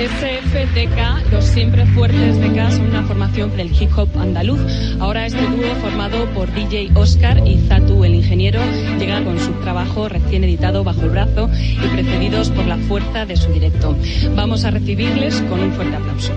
SFTK, los siempre fuertes de K, son una formación del hip hop andaluz. Ahora este dúo formado por DJ Oscar y Zatu el ingeniero llega con su trabajo recién editado bajo el brazo y precedidos por la fuerza de su directo. Vamos a recibirles con un fuerte aplauso.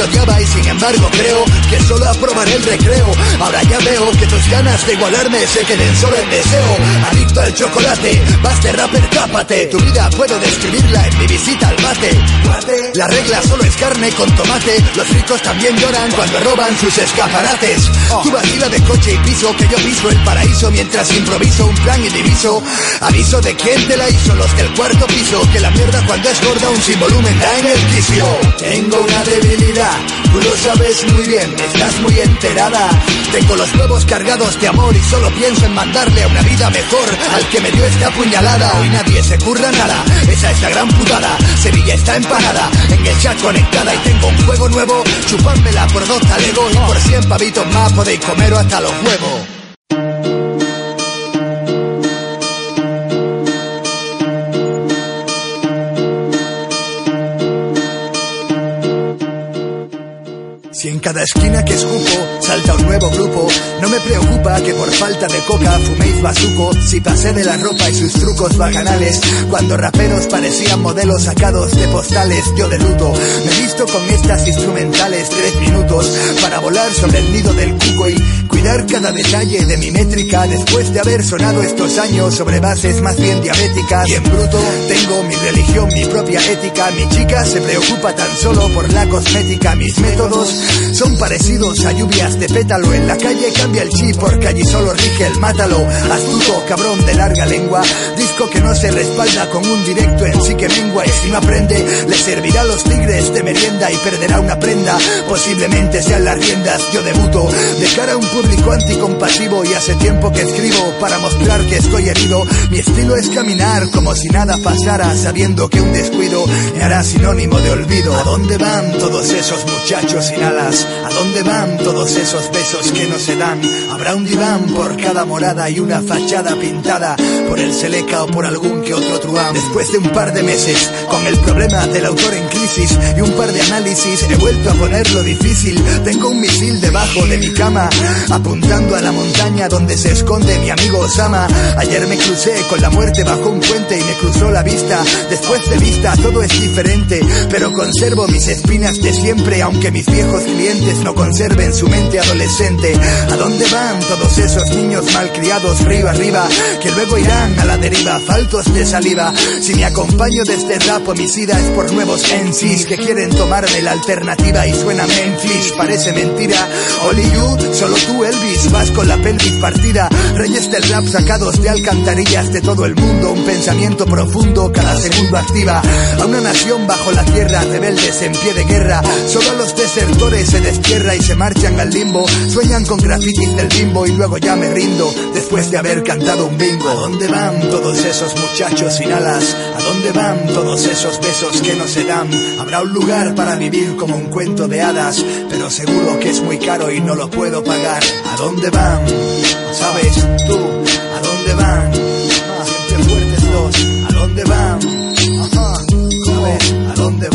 Te odiaba Y sin embargo creo que solo aprobaré el recreo. Ahora ya veo que tus ganas de igualarme Se queden solo en deseo. Adicto al chocolate Baste rapper cápate Tu vida puedo describirla en mi visita al bate La regla solo es carne con tomate. Los ricos también lloran cuando roban sus escaparates. Tu vacila de coche y piso Que yo piso el paraíso mientras improviso un plan y diviso. Aviso de quién te la hizo Los del cuarto piso. Que la mierda cuando es gorda un sin volumen da en el quicio. Tengo una debilidad Tú lo sabes muy bien, estás muy enterada. Tengo los huevos cargados de amor Y solo pienso en mandarle a una vida mejor Al que me dio esta puñalada. Hoy nadie se curra nada Esa es la gran putada. Sevilla está empanada En el chat conectada Y tengo un juego nuevo. Chupámela por dos talegos Y por cien pavitos más podéis comer hasta los huevos cada esquina que escupo salta un nuevo grupo, no me preocupa que por falta de coca fuméis bazuco. Si pasé de la ropa y sus trucos bacanales, cuando raperos parecían modelos sacados de postales, yo de luto. Me visto con estas instrumentales tres minutos para volar sobre el nido del cuco y cuidar cada detalle de mi métrica después de haber sonado estos años sobre bases más bien diabéticas. Y en bruto tengo mi religión, mi propia ética. Mi chica se preocupa tan solo por la cosmética. Mis métodos son parecidos a lluvias de pétalo. En la calle cambia el chip porque allí solo rige el mátalo. Astuto, cabrón de larga lengua. Disco que no se respalda con un directo en sí que mengua. Y si no aprende, le servirá a los tigres de merienda y perderá una prenda. Posiblemente sean las riendas. Yo debuto de cara a un público anticompasivo y hace tiempo que escribo para mostrar que estoy herido. Mi estilo es caminar como si nada pasara, sabiendo que un descuido me hará sinónimo de olvido. ¿A dónde van todos esos muchachos sin alas? ¿A dónde van todos esos besos que no se dan? Habrá un diván por cada morada y una fachada pintada por el Seleca o por algún que otro truán. Después de un par de meses, con el problema del autor en crisis y un par de análisis, he vuelto a ponerlo difícil. Tengo un misil debajo de mi cama, apuntando a la montaña donde se esconde mi amigo Osama. Ayer me crucé con la muerte bajo un puente y me cruzó la vista. Después de vista todo es diferente, pero conservo mis espinas de siempre, aunque mis viejos clientes no conserven su mente adolescente. ¿A dónde van todos esos niños malcriados río arriba que luego irán a la deriva, faltos de saliva? Si me acompaño de este rap homicida es por nuevos MCs que quieren tomarme la alternativa y suena Memphis, parece mentira. Only you, solo tú Elvis, vas con la pelvis partida. Reyes del rap sacados de alcantarillas de todo el mundo, un pensamiento profundo cada segundo activa. A una nación bajo la tierra, rebeldes en pie de guerra, solo los desertores destierra y se marchan al limbo. Sueñan con grafitis del bimbo y luego ya me rindo después de haber cantado un bingo. ¿A dónde van todos esos muchachos sin alas? ¿A dónde van todos esos besos que no se dan? Habrá un lugar para vivir como un cuento de hadas, pero seguro que es muy caro y no lo puedo pagar. ¿A dónde van? ¿Sabes tú? ¿A dónde van? Siempre fuertes dos. ¿A dónde van? ¿Sabes? ¿A dónde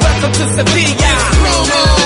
welcome to Sevilla.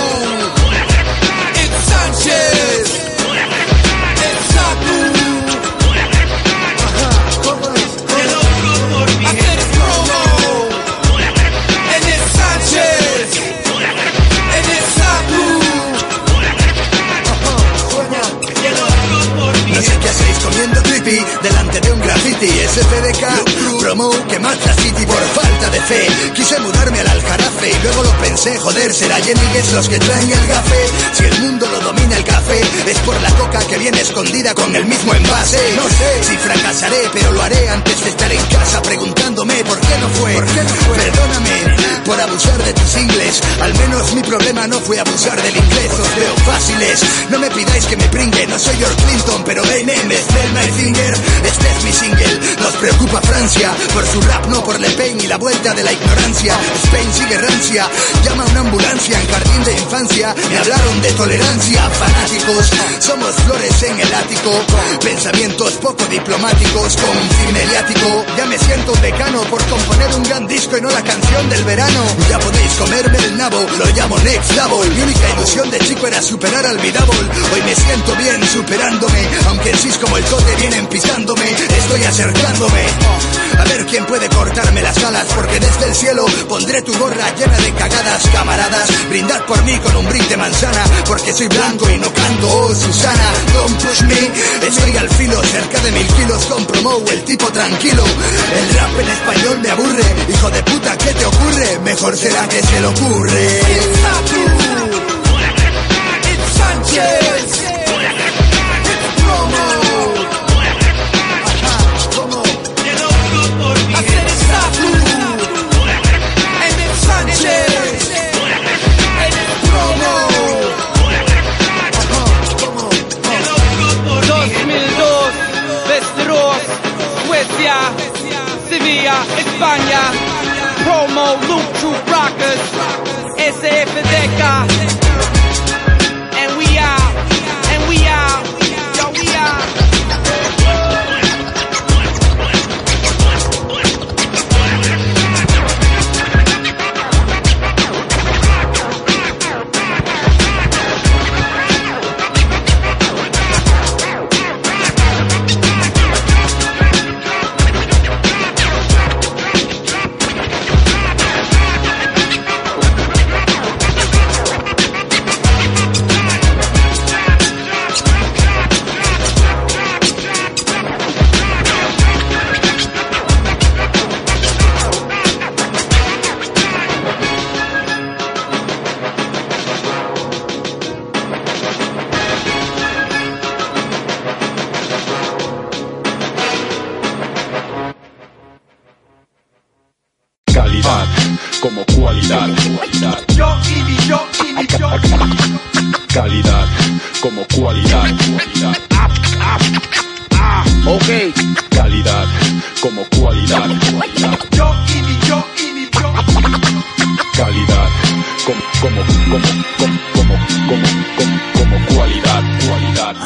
Delante de un graffiti SPDK, promo que marcha City por falta de fe. Quise mudarme al aljarafe y luego lo pensé Joder, será Jenny Guess los que traen el café. Si el mundo lo domina el café Es por la coca que viene escondida con el mismo envase. No sé si fracasaré, pero lo haré antes de estar en casa Preguntándome por qué no fue, Perdóname por abusar de tus ingles. Al menos mi problema no fue abusar del inglés. Os veo fáciles, no me pidáis que me pringue No soy George Clinton, pero es del My Finger Este es mi single, nos preocupa Francia Por su rap, no por Le Pen y la vuelta de la ignorancia. Spain sigue rancia, llama a una ambulancia en jardín de infancia. Me hablaron de tolerancia, fanáticos Somos flores en el ático. Pensamientos poco diplomáticos con un fin mediático. Ya me siento decano por componer un gran disco y no la canción del verano. Ya podéis comerme el nabo, lo llamo Next Level. Mi única ilusión de chico era superar al Vidable Hoy me siento bien superándome Aunque en sí como el cote vienen pisándome Estoy acercándome. A ver quién puede cortarme las alas Porque desde el cielo pondré tu gorra llena de cagadas Camaradas, brindad por mí con un brin de manzana Porque soy blanco y no canto, oh Susana Don't push me, estoy al filo Cerca de mil kilos con promo, el tipo tranquilo. El rap en español me aburre Hijo de puta, ¿qué te ocurre? Mejor será que se le ocurre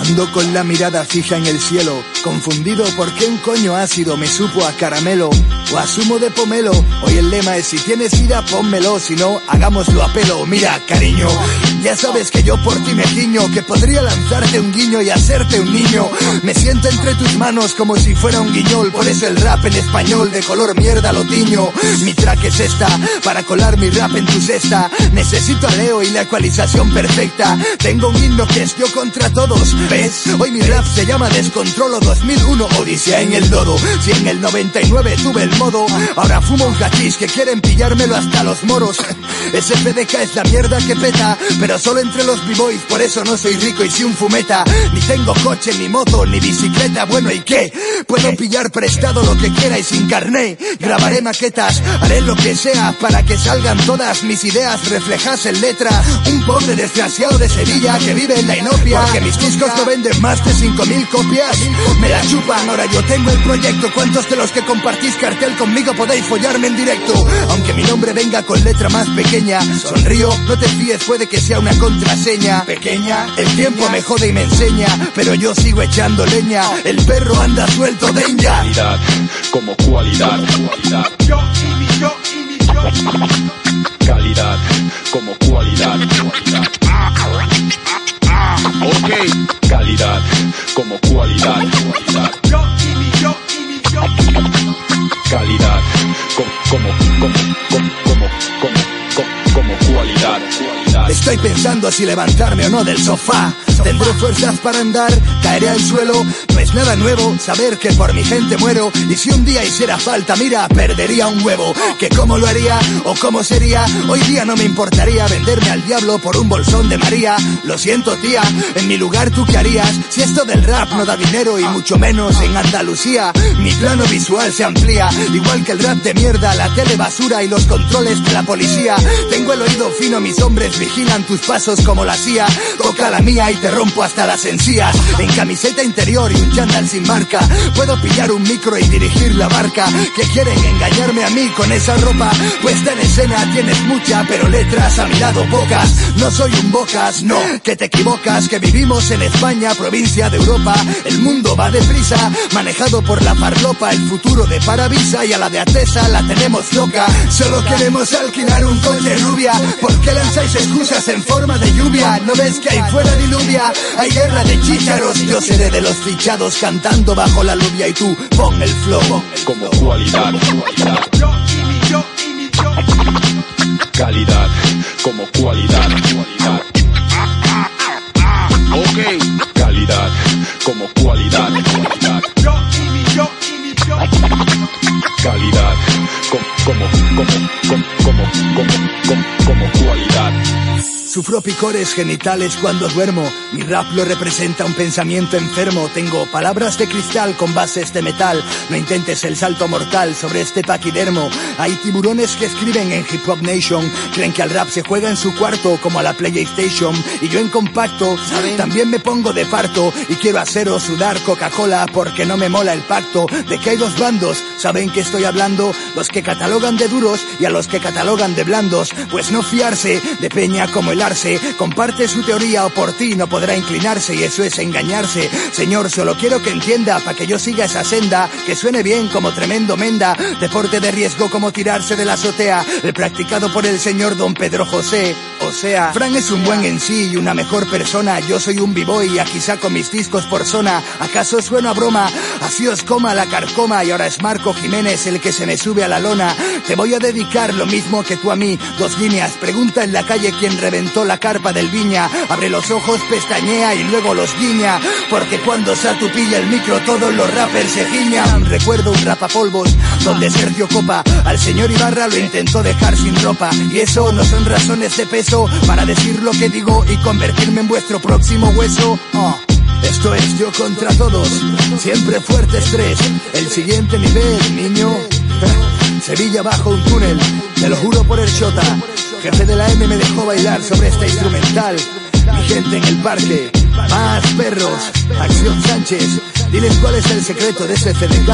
Con la mirada fija en el cielo, confundido por qué un coño ácido me supo a caramelo o a zumo de pomelo. Hoy el lema es si tienes vida, pónmelo, si no, hagámoslo a pelo. Mira, cariño, ya sabes que yo por ti me guiño, que podría lanzarte un guiño y hacerte un niño. Me siento entre tus manos como si fuera un guiñol, por eso el rap en español de color mierda lo tiño. Mi track es esta, para colar mi rap en tu cesta. Necesito a Leo y la ecualización perfecta. Tengo un himno que es yo contra todos. Hoy mi rap se llama Descontrolo 2001 Odisea en el dodo. Si en el 99 tuve el modo, ahora fumo un cachis que quieren pillármelo hasta los moros. Ese PDK es la mierda que peta, pero solo entre los b-boys, por eso no soy rico y si un fumeta. Ni tengo coche, ni moto, ni bicicleta, bueno ¿y qué? Puedo pillar prestado lo que quiera y sin carné. Grabaré maquetas, haré lo que sea para que salgan todas mis ideas reflejas en letra. Un pobre desgraciado de Sevilla que vive en la inopia. Porque mis discos no venden más de 5.000 copias. Me la chupan, ahora yo tengo el proyecto. ¿Cuántos de los que compartís cartel conmigo podéis follarme en directo? Aunque mi nombre venga con letra más pequeña. Sonrío, no te fíes, puede que sea una contraseña. Pequeña, el tiempo me jode y me enseña. Pero yo sigo echando leña. El perro anda suelto de ella. Calidad como cualidad. Cualidad. Yo y mi yo y mi yo. Calidad como cualidad. Cualidad. Ok. Calidad como cualidad. Cualidad. Yo y mi yo y mi yo. Calidad como como como Estoy pensando si levantarme o no del sofá. Tendré fuerzas para andar, caeré al suelo. No es nada nuevo saber que por mi gente muero. Y si un día hiciera falta, mira, perdería un huevo. Que cómo lo haría o cómo sería. Hoy día no me importaría venderme al diablo por un bolsón de María. Lo siento, tía, en mi lugar tú qué harías. Si esto del rap no da dinero y mucho menos en Andalucía. Mi plano visual se amplía. Igual que el rap de mierda, la tele basura y los controles de la policía. Tengo el oído fino, mis hombres vigilan tus pasos como la CIA. Toca la mía y te rompo hasta las encías. En camiseta interior y un chándal sin marca. Puedo pillar un micro y dirigir la barca. Que quieren engañarme a mí con esa ropa. Puesta en escena tienes mucha, pero letras a mi lado pocas. No soy un bocas, no, que te equivocas. Que vivimos en España, provincia de Europa. El mundo va deprisa, manejado por la farlopa. El futuro de Paravisa y a la de Atesa la tenemos loca. Solo queremos alquilar un coche rubia. ¿Por qué lanzáis excusas en forma de lluvia? ¿No ves que hay fuera diluvia? Hay guerra de chícharos. Yo seré de los fichados cantando bajo la lluvia y tú pon el flow. como cualidad. Cualidad. Yo y mi yo y mi yo. Calidad como cualidad. Cualidad. Ok. Calidad como cualidad. Cualidad. Como como como como como como como, cualidad. Sufro picores genitales cuando duermo. Mi rap lo representa un pensamiento enfermo. Tengo palabras de cristal con bases de metal. No intentes el salto mortal sobre este paquidermo. Hay tiburones que escriben en Hip Hop Nation. Creen que al rap se juega en su cuarto como a la PlayStation. Y yo en compacto también me pongo de parto. Y quiero haceros sudar Coca-Cola porque no me mola el pacto de que hay dos bandos. ¿Saben que estoy hablando? Los que catalogan de duros y a los que catalogan de blandos. Pues no fiarse de peña como el arce. Comparte su teoría o por ti no podrá inclinarse y eso es engañarse. Señor, solo quiero que entienda para que yo siga esa senda. Que suene bien como tremendo menda. Deporte de riesgo como tirarse de la azotea. El practicado por el señor don Pedro José. O sea, Fran es un buen en sí y una mejor persona. Yo soy un b-boy aquí saco mis discos por zona. ¿Acaso suena broma? Así os coma la carcoma y ahora es Marco Jiménez el que se me sube a la lona. Te voy a dedicar lo mismo que tú a mí. Dos líneas. Pregunta en la calle quién reventó la carpa del viña. Abre los ojos, pestañea y luego los guiña. Porque cuando Satu pilla el micro todos los rappers se guiñan. Recuerdo un rapapolvos donde Sergio Copa al señor Ibarra lo intentó dejar sin ropa. Y eso no son razones de peso para decir lo que digo y convertirme en vuestro próximo hueso. Oh. Esto es yo contra todos, siempre fuerte estrés. El siguiente nivel, niño. Sevilla bajo un túnel, te lo juro por el Shota. Jefe de la M me dejó bailar sobre esta instrumental. Mi gente en el parque, más perros, Acción Sánchez. Diles cuál es el secreto de ese CDK.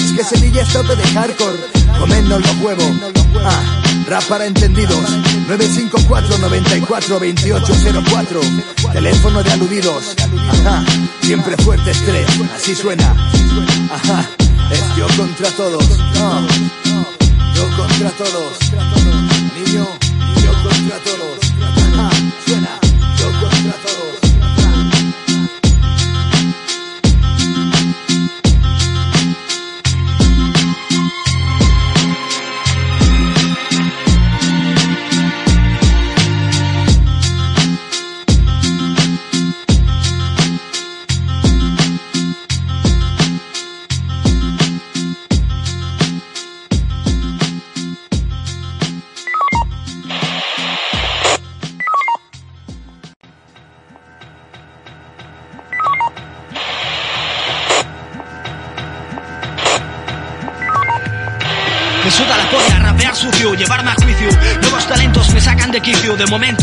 Es que Sevilla es tope de hardcore, comernos los huevos. Ah. Rap para entendidos. 954 94 2804. Teléfono de aludidos. Ajá. Siempre fuerte estrés. Así suena. Ajá. Es yo contra todos. Yo contra todos. Niño, contra todos. De momento,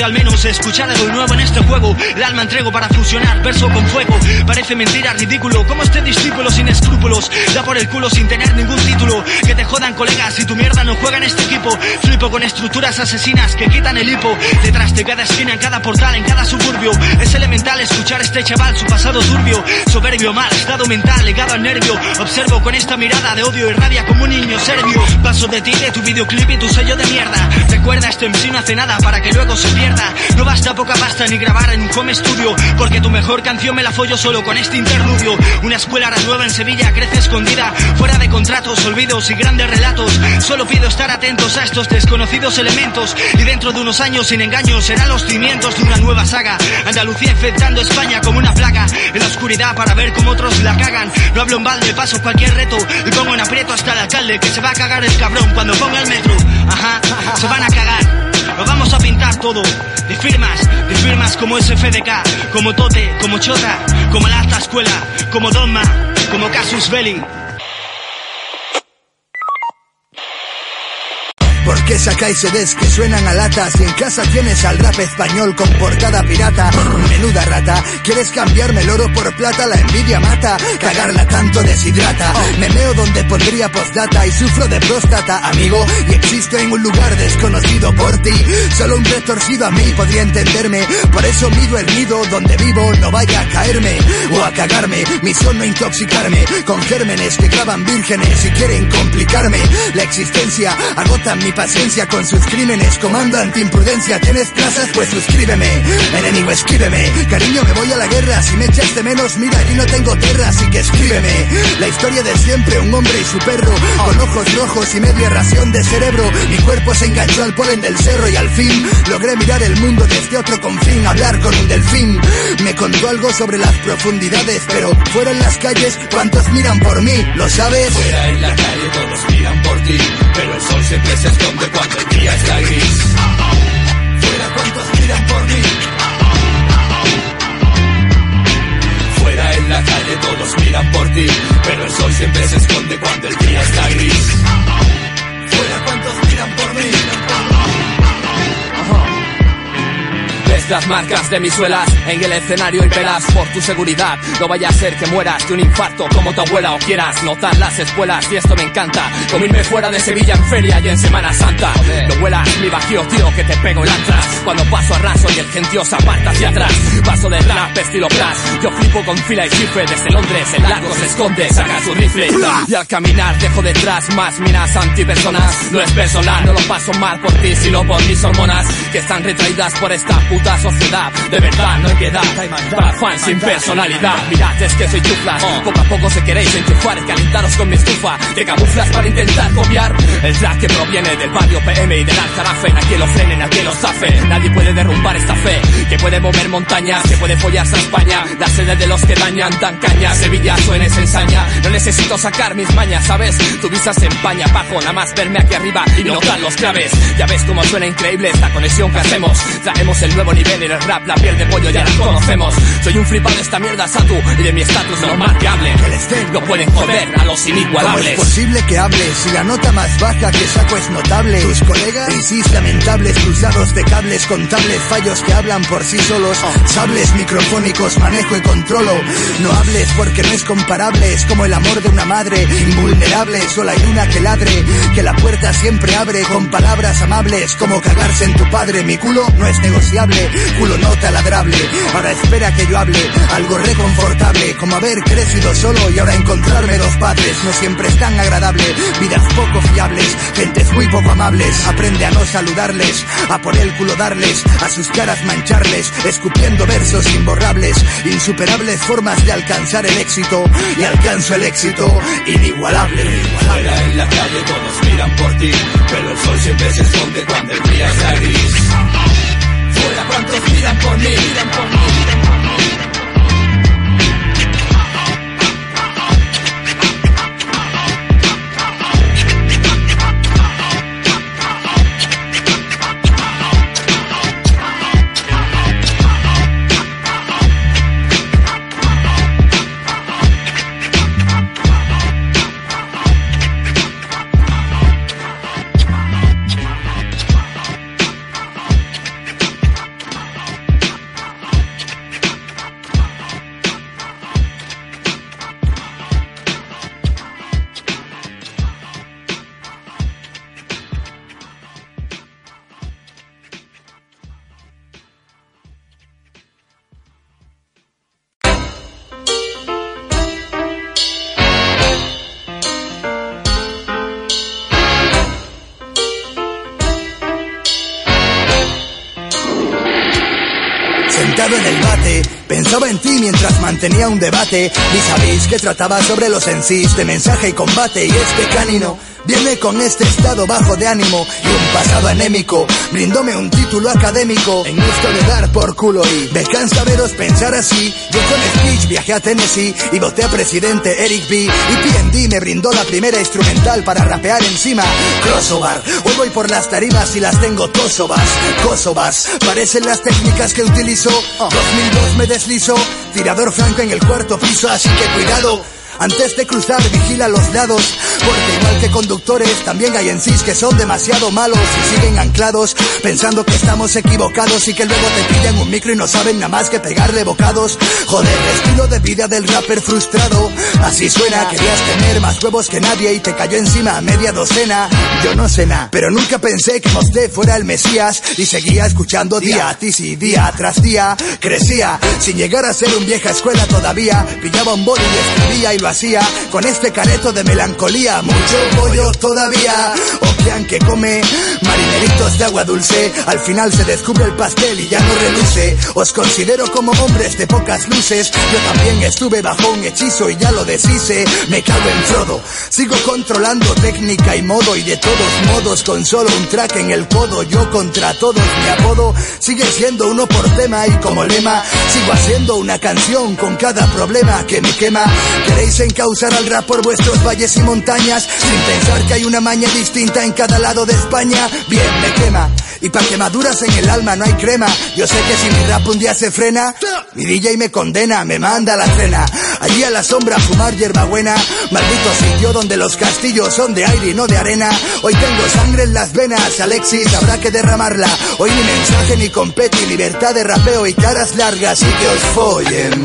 Al menos, escuchar algo nuevo en este juego. El alma entrego para fusionar verso con fuego. Parece mentira, ridículo. Como este discípulo sin escrúpulos. Da por el culo sin tener ningún título. Que te jodan colegas si tu mierda no juega en este equipo. Flipo con estructuras asesinas que quitan el hipo. Detrás de cada esquina, en cada portal, en cada suburbio. Es elemental escuchar este chaval, su pasado turbio. Soberbio, mal estado mental, ligado al nervio. Observo con esta mirada de odio y rabia como un niño serbio. Paso de ti, de tu videoclip y tu sello de mierda. Recuerda, este MC no hace nada para que luego se pierda. No basta poca pasta ni grabar en un home studio. Porque tu mejor canción me la follo solo con este interludio. Una escuela nueva en Sevilla crece escondida. Fuera de contratos, olvidos y grandes relatos. Solo pido estar atentos a estos desconocidos elementos. Y dentro de unos años, sin engaños, serán los cimientos de una nueva saga. Andalucía infectando España como una plaga. En la oscuridad para ver cómo otros la cagan. No hablo en balde, paso cualquier reto. Y pongo en aprieto hasta el alcalde que se va a cagar el cabrón cuando ponga el metro. Ajá, se van a cagar. Lo vamos a pintar todo. De firmas, de firmas como SFDK, como Tote, como Chota, como la alta escuela, como Dogma, como Casus Belli. ¿Por qué sacáis CDs que suenan a latas y en casa tienes al rap español con portada pirata? Menuda rata, ¿quieres cambiarme el oro por plata? La envidia mata, cagarla tanto deshidrata. Me meo donde pondría postdata y sufro de próstata, amigo, y existo en un lugar desconocido por ti. Solo un retorcido a mí podría entenderme, por eso mido el nido donde vivo, no vaya a caerme o a cagarme. Misión no intoxicarme con gérmenes que graban vírgenes y quieren complicarme. La existencia agotan mi paciencia con sus crímenes. Comando anti-imprudencia, ¿tienes plazas? Pues suscríbeme. Enemigo, escríbeme. Cariño, me voy a la guerra. Si me echas de menos, mira, aquí no tengo tierra, así que escríbeme. La historia de siempre, un hombre y su perro. Con ojos rojos y media ración de cerebro. Mi cuerpo se enganchó al polen del cerro y al fin logré mirar el mundo desde otro confín. Hablar con un delfín. Me contó algo sobre las profundidades, pero fuera en las calles, ¿cuántos miran por mí? ¿Lo sabes? Fuera en la calle todos pero el sol siempre se esconde cuando el día está gris. Fuera, ¿cuántos miran por mí? Fuera en la calle todos miran por ti, pero el sol siempre se esconde cuando el día está gris. Fuera, ¿cuántos miran por mí? Las marcas de mis suelas en el escenario y velas por tu seguridad. No vaya a ser que mueras de un infarto como tu abuela o quieras notar las espuelas y esto me encanta. Comirme fuera de Sevilla en feria y en Semana Santa. No vuelas mi bajío, tío, que te pego el atrás. Cuando paso a raso y el gentío se aparta hacia atrás. Paso de rap estilo blast. Yo flipo con fila y chifre desde Londres. El largo se esconde, saca su rifle. Y al caminar dejo detrás más minas antipersonas. No es personal, no lo paso mal por ti, sino por mis hormonas que están retraídas por esta puta sociedad. De verdad, no hay piedad para fans sin personalidad. Mirad, es que soy chuflas. Poco a poco se queréis enchufar, calentaros con mi estufa. Te camuflas para intentar copiar el rap que proviene del barrio PM y del Aljarafe. Nadie lo frene, nadie lo zafe. Nadie puede derrumbar esta fe que puede mover montañas, que puede follarse a España. La sede de los que dañan tan caña. Sevilla suenes ensaña. No necesito sacar mis mañas, ¿sabes? Tu visa se empaña bajo, nada más verme aquí arriba y notar los claves. Ya ves cómo suena increíble esta conexión que hacemos. Traemos el nuevo nivel en el rap, la piel de pollo ya la conocemos. Soy un flipado de esta mierda, Satu, y de mi estatus normal que hable. No pueden joder a los ¿Cómo es inigualables. posible que hables si la nota más baja que saco es notable? Tus colegas, crisis lamentables, cruzados de cables contables, fallos que hablan por sí solos. Sables microfónicos manejo y controlo. No hables porque no es comparable, es como el amor de una madre. Invulnerable, solo hay una que ladre. Que la puerta siempre abre con palabras amables. Como cagarse en tu padre. Mi culo no es negociable, culo no taladrable. Ahora espera que yo hable, algo reconfortable. Como haber crecido solo y ahora encontrarme dos padres. No siempre es tan agradable, vidas poco fiables, gentes muy poco amables. Aprende a no saludarles, a por el culo darles, a sus caras mancharles, escupiendo versos imborrables, insuperables formas de alcanzar el éxito. Y alcanzo el éxito inigualable. Fuera en la calle todos miran por ti, pero el sol siempre se esconde cuando el día está gris. Por por mí. Mantenía un debate. Y sabéis que trataba sobre los ensis de mensaje y combate. Y este canino viene con este estado bajo de ánimo y un pasado anémico. Brindóme un título académico en gusto de dar por culo y me cansa veros pensar así. Yo con speech viajé a Tennessee y voté a presidente Eric B. Y PND me brindó la primera instrumental para rapear encima. Crossover, hoy voy por las tarimas y las tengo tosovas, kosovas. Parecen las técnicas que utilizo. 2002 me deslizo, tirador franco en el cuarto piso, así que cuidado. Antes de cruzar, vigila los lados, porque igual que conductores, también hay en sí que son demasiado malos y siguen anclados, pensando que estamos equivocados y que luego te pillan un micro y no saben nada más que pegarle bocados. Joder, estilo de vida del rapper frustrado, así suena, querías tener más huevos que nadie y te cayó encima media docena. Yo no sé nada, pero nunca pensé que Mosté fuera el Mesías y seguía escuchando día a ti, sí, día tras día, crecía, sin llegar a ser un vieja escuela todavía, pillaba un boli y escribía y lo hacía con este careto de melancolía. Mucho pollo todavía, ojean que come marineritos de agua dulce. Al final se descubre el pastel y ya no reluce. Os considero como hombres de pocas luces. Yo también estuve bajo un hechizo y ya lo deshice. Me cago en Frodo. Sigo controlando técnica y modo y de todos modos con solo un track en el codo. Yo contra todos mi apodo sigue siendo uno por tema y como lema sigo haciendo una canción con cada problema que me quema. Queréis encauzar al rap por vuestros valles y montañas sin pensar que hay una maña distinta en cada lado de España. Bien, me quema. Y pa' quemaduras en el alma no hay crema. Yo sé que si mi rap un día se frena, mi DJ me condena, me manda la cena. Allí a la sombra a fumar hierbabuena. Maldito sitio donde los castillos son de aire y no de arena. Hoy tengo sangre en las venas, Alexis, habrá que derramarla. Hoy ni mensaje ni competi, libertad de rapeo y caras largas y que os follen.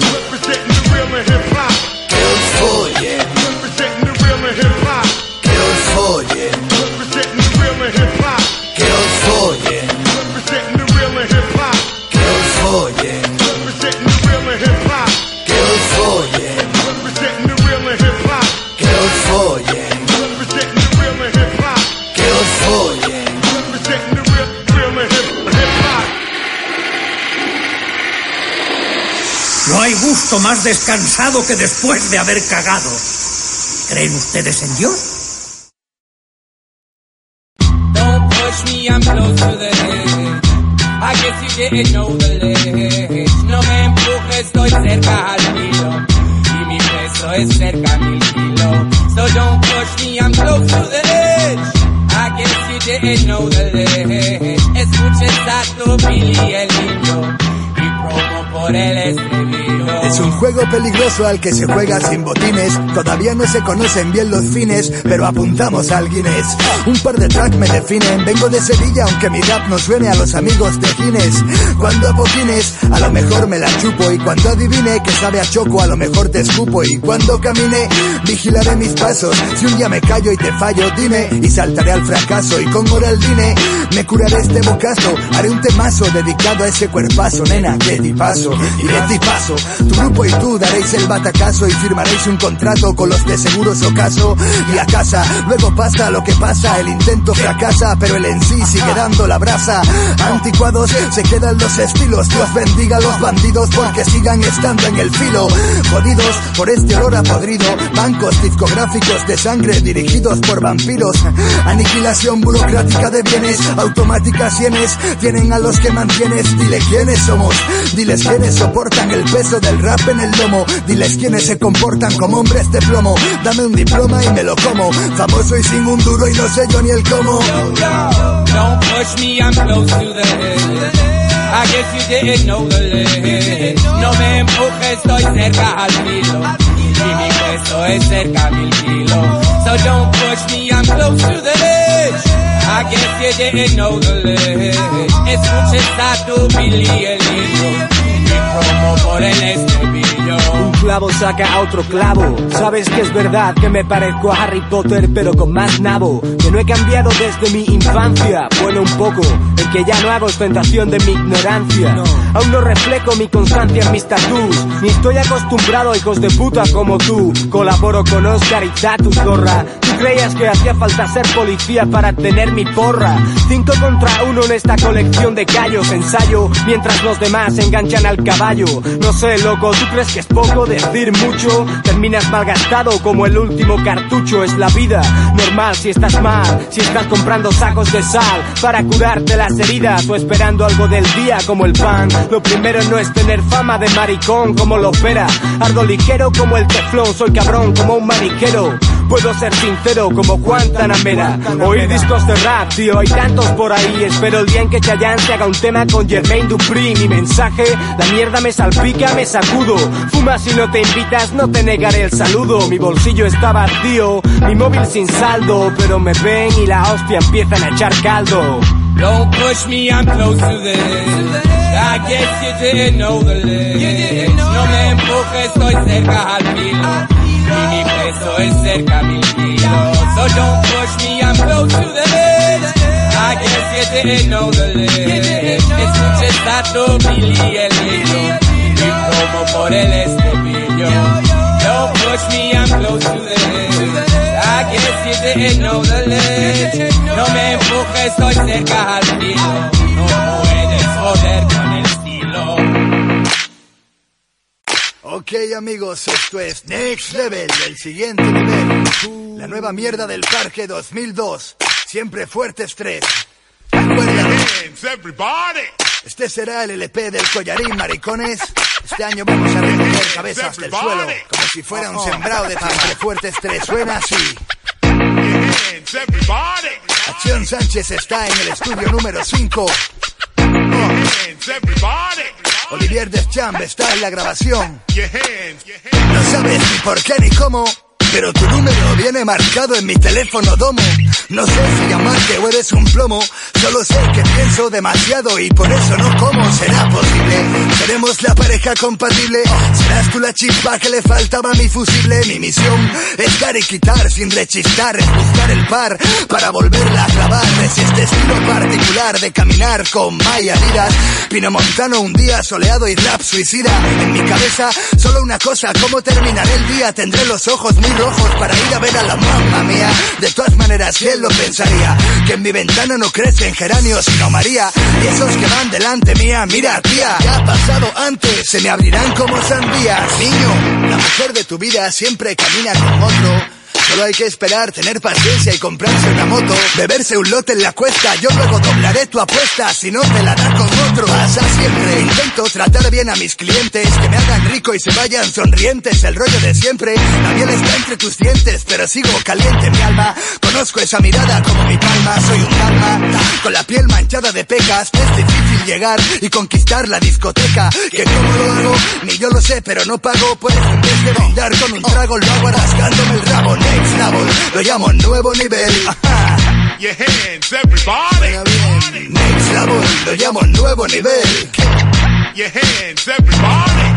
Más descansado que después de haber cagado. ¿Creen ustedes en Dios? No me empujes, estoy cerca al hilo. Y mi peso es cerca a mil kilos. So don't push me, I'm close to the edge. I guess you didn't know the juego peligroso al que se juega sin botines. Todavía no se conocen bien los fines, pero apuntamos al Guinness. Un par de tracks me definen. Vengo de Sevilla, aunque mi rap no suene a los amigos de Guinness. Cuando aboquines, a lo mejor me la chupo. Y cuando adivine que sabe a choco, a lo mejor te escupo. Y cuando camine, vigilaré mis pasos. Si un día me callo y te fallo, dime. Y saltaré al fracaso. Y con Moraldine, me curaré este bocazo. Haré un temazo dedicado a ese cuerpazo, nena. Que paso y de paso. Tu grupo y tú daréis el batacazo y firmaréis un contrato con los de seguros ocaso y a casa. Luego pasa lo que pasa, el intento fracasa, pero el en sí sigue dando la brasa. Anticuados se quedan los estilos. Dios bendiga a los bandidos porque sigan estando en el filo. Jodidos por este olor a podrido. Bancos discográficos de sangre dirigidos por vampiros. Aniquilación burocrática de bienes, automáticas sienes. Tienen a los que mantienes. Dile quiénes somos. Diles quiénes soportan el peso del rap en el lomo. Diles quiénes se comportan como hombres de plomo. Dame un diploma y me lo como. Famoso y sin un duro y no sé yo ni el cómo. Don't push me, I'm close to the edge. I guess you didn't know the ledge. No me empujes, estoy cerca al filo. Y mi peso es cerca a mil kilos. So don't push me, I'm close to the edge. I guess you didn't know the ledge. Escucha tu Billy el hilo. Por. Un clavo saca a otro clavo. Sabes que es verdad que me parezco a Harry Potter, pero con más nabo. Que no he cambiado desde mi infancia. Bueno, un poco. Que ya no hago ostentación de mi ignorancia. Aún no reflejo mi constancia en mis tatús. Ni estoy acostumbrado a hijos de puta como tú. Colaboro con Oscar y Tatu Zorra. Tú creías que hacía falta ser policía para tener mi porra. Cinco contra uno en esta colección de callos. Ensayo mientras los demás se enganchan al caballo. No sé, loco, ¿tú crees que es poco decir mucho? Terminas malgastado como el último cartucho. Es la vida normal si estás mal, si estás comprando sacos de sal para curarte las heridas o esperando algo del día como el pan. Lo primero no es tener fama de maricón como lo opera. Ardo ligero como el teflón, soy cabrón como un mariquero. Puedo ser sincero como Guantanamera. Oír discos de rap, tío, hay tantos por ahí. Espero el día en que Chayanne se haga un tema con Jermaine Dupri. Mi mensaje, la mierda me salpica, me sacudo. Fuma si no te invitas, no te negaré el saludo. Mi bolsillo está vacío, mi móvil sin saldo. Pero me ven y la hostia empiezan a echar caldo. Don't push me, I'm close to the edge. I guess you didn't know the ledge. No me empujes, estoy cerca al filo. Y mi peso es cerca a kilos. So don't push me, I'm close to the edge. I guess you didn't know the ledge. Escucha esta tu Billy el hilo. Mi promo por el estribillo. Don't push me, I'm close to the ledge. No me empujes, estoy cerca al filo. No puedes joder con el estilo. Ok amigos, esto es Next Level, el siguiente nivel. La nueva mierda del parque 2002. Siempre fuerte estrés. Acuérdate. Este será el LP del collarín, maricones. Este año vamos a recoger cabezas del suelo, como si fuera un sembrado de siempre fuerte estrés. Suena así. Acción Sánchez está en el estudio número 5. Olivier Deschamps está en la grabación. No sabes ni por qué ni cómo, pero tu número viene marcado en mi teléfono domo. No sé si llamarte o eres un plomo, solo sé que pienso demasiado y por eso no como. ¿Será posible? ¿Seremos la pareja compatible? ¿Serás tú la chispa que le faltaba a mi fusible? Mi misión es dar y quitar sin rechistar, es buscar el par para volverla a clavar. Es este estilo particular de caminar con Maya Liras. Pino Montano un día soleado y rap suicida. En mi cabeza solo una cosa, ¿cómo terminaré el día? Tendré los ojos muy para ir a ver a la mamma mía. De todas maneras, ¿quién lo pensaría? Que en mi ventana no crecen geranios sino María. Y esos que van delante mía, mira tía, ya ha pasado antes, se me abrirán como sandías. Niño, la mujer de tu vida siempre camina con otro. Solo hay que esperar, tener paciencia y comprarse una moto. Beberse un lote en la cuesta, yo luego doblaré tu apuesta. Si no te la da con otro, pasa siempre. Intento tratar bien a mis clientes, que me hagan rico y se vayan sonrientes. El rollo de siempre, la miel está entre tus dientes, pero sigo caliente mi alma. Conozco esa mirada como mi palma, soy un alma. Con la piel manchada de pecas, es difícil llegar y conquistar la discoteca. Que como lo hago, ni yo lo sé, pero no pago. Pues en vez de brindar con un trago, lo hago rasgándome el rabo. Next level, lo llamo nuevo nivel. Your hands, everybody. Next level, lo llamo nuevo nivel. Your hands, everybody.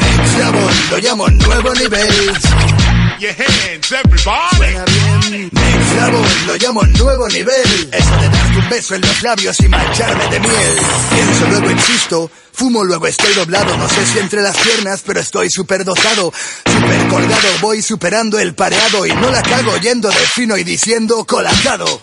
Next level, lo llamo nuevo nivel. Your. Next level, lo llamo nuevo nivel. Eso de darte un beso en los labios y mancharme de miel. Pienso, luego insisto. Fumo, luego estoy doblado. No sé si entre las piernas, pero estoy súper dotado. Súper colgado, voy superando el pareado. Y no la cago yendo de fino y diciendo colacado.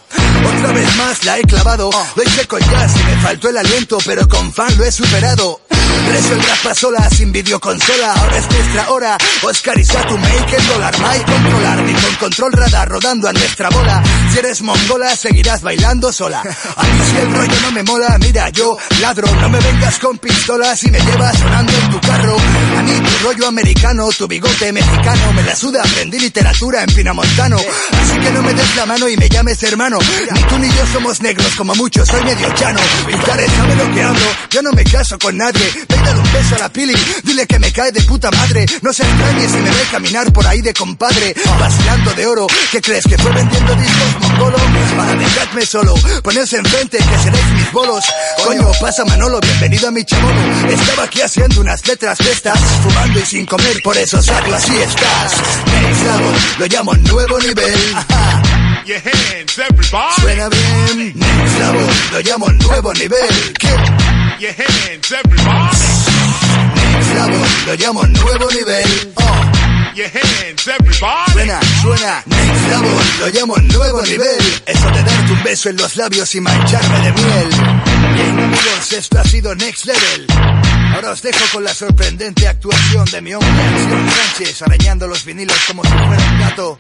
Otra vez más la he clavado. Lo hice con y me faltó el aliento, pero con fan lo he superado. Preso el raspasola sin videoconsola, ahora es nuestra hora. Oscar y Satu make el dólar, Mike controlar, ni con control radar rodando a nuestra bola. Si eres mongola, seguirás bailando sola. A mí si el rollo no me mola, mira yo ladro, no me vengas con pistolas y me llevas sonando en tu carro. A mí tu rollo americano, tu bigote mexicano, me la suda, aprendí literatura en Pinamontano. Así que no me des la mano y me llames hermano. Ni tú ni yo somos negros como muchos, soy medio chano. Pintares, sabe lo que hablo, yo no me caso con nadie. Dale un beso a la pili, dile que me cae de puta madre. No se extrañe si me ve caminar por ahí de compadre, vacilando de oro. ¿Qué crees que fue vendiendo discos mongolo? Para dejarme solo, ponerse enfrente que seréis mis bolos. Coño, pasa Manolo, bienvenido a mi chabono. Estaba aquí haciendo unas letras de estas, fumando y sin comer, por eso salgo así estás. Next level, lo llamo nuevo nivel. Ajá. Your hands, everybody. Suena bien. Next level, lo llamo nuevo nivel. ¿Qué? Your hands, everybody. Next level, lo llamo nuevo nivel. Oh. Your hands, everybody. Suena, suena, next level, lo llamo nuevo nivel. Eso de darte un beso en los labios y mancharme de miel. Bien amigos, esto ha sido Next Level. Ahora os dejo con la sorprendente actuación de mi hombre Sánchez arañando los vinilos como si fuera un gato.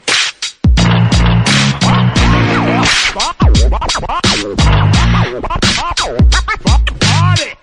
Yo,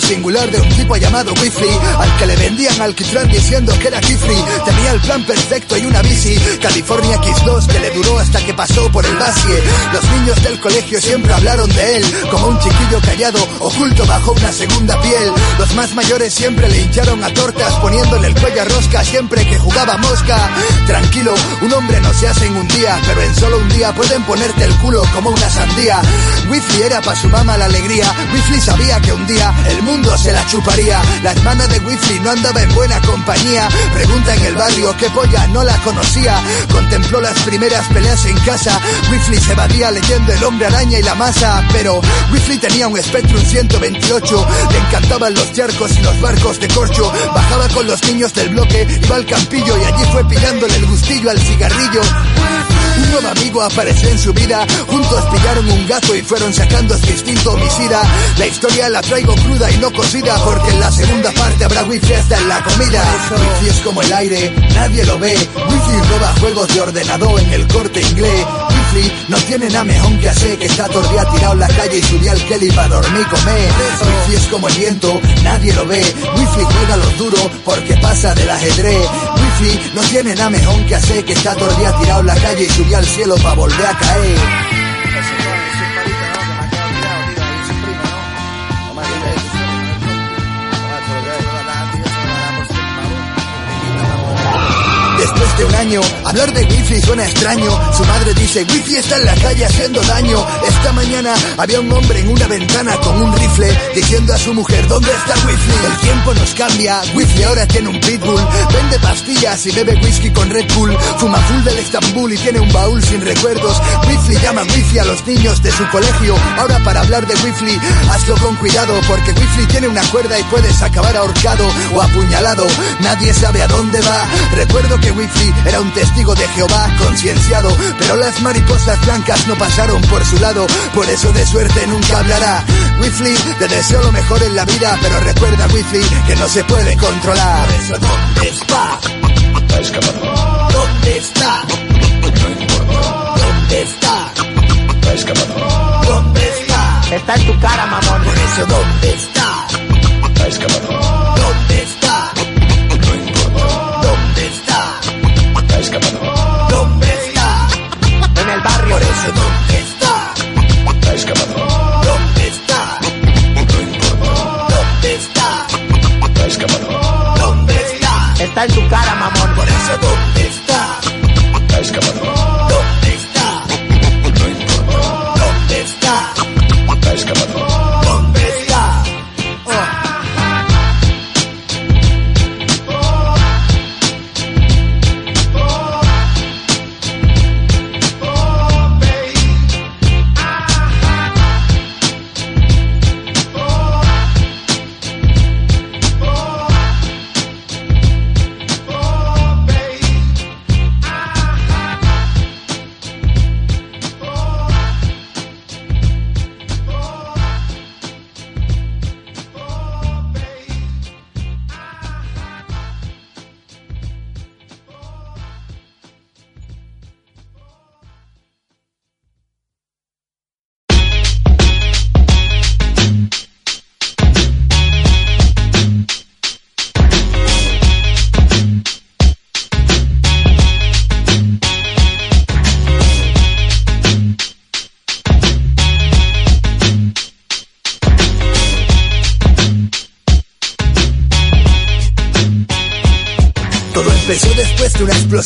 singular de un tipo llamado Wiffy Al que le vendían alquitrán diciendo que era Kifri Tenía el plan perfecto y una bici California X2 que le duró hasta que pasó por el Basie Los niños del colegio siempre hablaron de él Como un chiquillo callado, oculto bajo una segunda piel. Los más mayores siempre le hincharon a tortas Poniéndole el cuello a rosca siempre que jugaba mosca. Tranquilo, un hombre no se hace en un día Pero en solo un día pueden ponerte el culo como una sandía. Wiffy era para su mamá la alegría Wiffy sabía que un día el mundo se la chuparía. La hermana de Wiffy no andaba en buena compañía. Pregunta en el barrio qué polla no la conocía. Contempló las primeras peleas en casa. Wiffy se evadía leyendo El hombre araña y la masa. Pero Wiffy tenía un Spectrum 128. Le encantaban los charcos y los barcos de corcho. Bajaba con los niños del bloque, iba al campillo y allí fue pillándole el gustillo al cigarrillo. Nuevo amigo apareció en su vida, juntos pillaron un gato y fueron sacando su instinto homicida. La historia la traigo cruda y no cocida, porque en la segunda parte habrá wifi hasta en la comida. Wifi es como el aire, nadie lo ve. Wifi roba juegos de ordenador en el corte inglés. Wifi no tiene nada mejor que hacer que está todo el día tirado en la calle y subía al Kelly para dormir y comer. Wifi es como el viento, nadie lo ve. Wifi juega los duros porque pasa del ajedrez. No tiene nada mejor que hacer que está todo el día tirado en la calle y subía al cielo para volver a caer. Después de un año. Hablar de wifi suena extraño. Su madre dice, wifi está en la calle haciendo daño. Esta mañana había un hombre en una ventana con un rifle diciendo a su mujer, ¿dónde está wifi? El tiempo nos cambia, wifi ahora tiene un pitbull. Vende pastillas y bebe whisky con Red Bull. Fuma full del Estambul y tiene un baúl sin recuerdos. Wifi llama wifi a los niños de su colegio. Ahora para hablar de wifi, hazlo con cuidado porque wifi tiene una cuerda y puedes acabar ahorcado o apuñalado. Nadie sabe a dónde va. Recuerdo que wifi era un testigo de Jehová concienciado, pero las mariposas blancas no pasaron por su lado. Por eso de suerte nunca hablará. Wifi, te deseo lo mejor en la vida, pero recuerda wifi que no se puede controlar. Por eso, ¿dónde está? ¿Dónde está? ¿Dónde está? ¿Dónde está? Está en tu cara, mamón. Por eso, ¿dónde está? ¿Dónde barrio.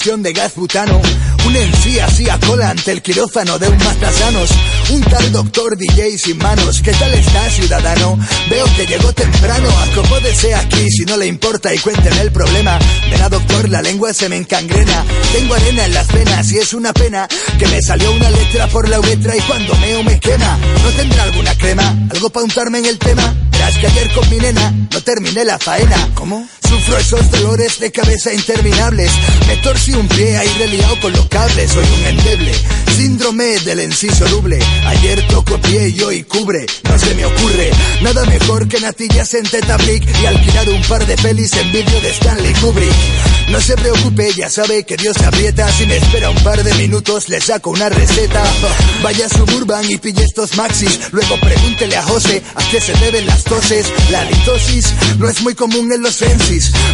Explosión de gas butano. Un sí hacía cola ante el quirófano de un matasanos. Un tal doctor DJ sin manos. ¿Qué tal está, ciudadano? Veo que llegó temprano. Acomódese aquí si no le importa y cuénteme el problema. Verá, doctor, la lengua se me encangrena. Tengo arena en las venas y es una pena que me salió una letra por la uretra y cuando meo me quema. ¿No tendrá alguna crema? ¿Algo para untarme en el tema? Verás que ayer con mi nena no terminé la faena. ¿Cómo? Sufro esos dolores de cabeza interminables. Me torcí un pie ahí reliado con los cables. Soy un endeble. Síndrome del enciso doble. Ayer toco pie y hoy cubre. No se me ocurre nada mejor que natillas en Tetabrick y alquilar un par de pelis en vídeo de Stanley Kubrick. No se preocupe, ya sabe que Dios aprieta. Si me espera un par de minutos, le saco una receta. Vaya a Suburban y pille estos maxis. Luego pregúntele a José a qué se deben las toses. La litosis no es muy común en los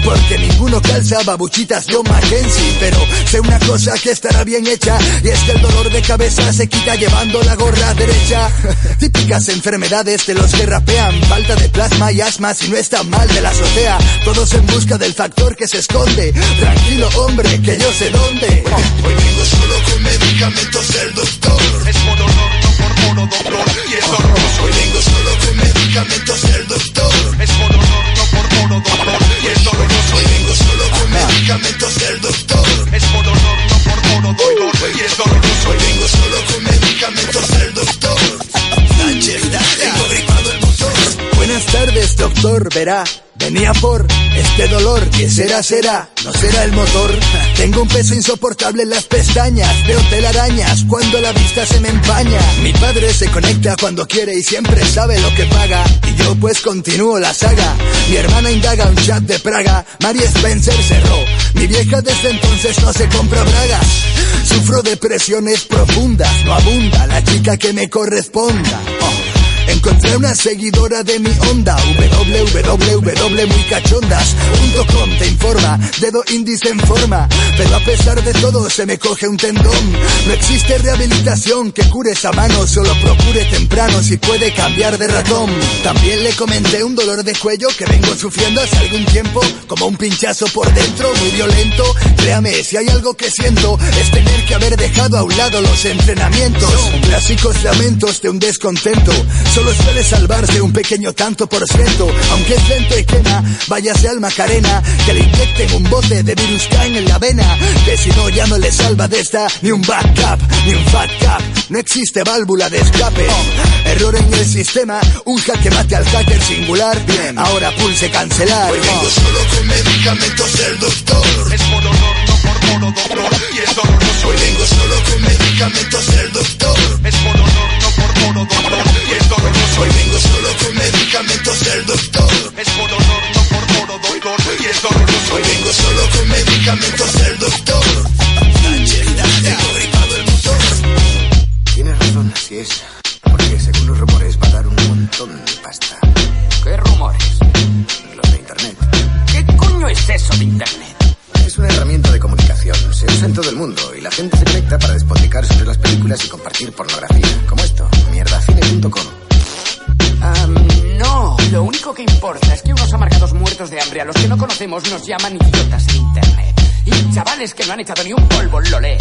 porque ninguno calza babuchitas John Mackenzie. Pero sé una cosa que estará bien hecha, y es que el dolor de cabeza se quita llevando la gorra derecha. Típicas enfermedades de los que rapean, falta de plasma y asma si no está mal de la azotea. Todos en busca del factor que se esconde. Tranquilo, hombre, que yo sé dónde. Hoy vengo solo con medicamentos del doctor. Es por honor, no por mono, doctor. Y es doloroso. Hoy vengo solo con medicamentos del doctor. Es por no doctor. Y es doloroso. Hoy vengo solo con medicamentos del doctor. Es por honor, no por mono, doctor. Y es doloroso. Hoy vengo solo con medicamentos del doctor. Sánchez, tengo gripado el motor. Buenas tardes, doctor, verá. Venía por este dolor, que será, será, no será el motor. Tengo un peso insoportable en las pestañas, veo telarañas cuando la vista se me empaña. Mi padre se conecta cuando quiere y siempre sabe lo que paga. Y yo pues continúo la saga. Mi hermana indaga un chat de Praga, Mary Spencer cerró. Mi vieja desde entonces no se compra bragas. Sufro depresiones profundas, no abunda la chica que me corresponda. Oh. En Encontré una seguidora de mi onda, www muy cachondas.com te informa, dedo índice en forma, pero a pesar de todo se me coge un tendón. No existe rehabilitación que cure esa mano, solo procure temprano si puede cambiar de ratón. También le comenté un dolor de cuello que vengo sufriendo hace algún tiempo, como un pinchazo por dentro, muy violento. Créame, si hay algo que siento, es tener que haber dejado a un lado los entrenamientos. Clásicos lamentos de un descontento, suele salvarse un pequeño tanto por ciento, aunque es lento y quema, váyase al Macarena, que le inyecten un bote de virus caen en la vena, que si no ya no le salva de esta ni un backup, ni un fat cap, no existe válvula de escape. Error en el sistema, un jaque mate al hacker singular, bien, ahora pulse cancelar. Hoy vengo solo con medicamentos del doctor. Es por honor, no por moro, doctor. Y es doloroso. Hoy vengo solo con medicamentos del doctor. Es por honor, Hoy vengo solo con medicamentos del doctor. Es por honor, no por moro, doctor. Y es doloroso. Hoy vengo solo con medicamentos del doctor. Tengo gripado el motor. Tienes razón, así es. Porque según los rumores va a dar un montón de pasta. ¿Qué rumores? Los de internet. ¿Qué coño es eso de internet? Es una herramienta de comunicación. Se usa en todo el mundo y la gente se conecta para despotricar sobre las películas y compartir pornografía. Como esto, mierdacine.com. Um, no, lo único que importa es que unos amargados muertos de hambre a los que no conocemos nos llaman idiotas en internet. Y chavales que no han echado ni un polvo lo leen.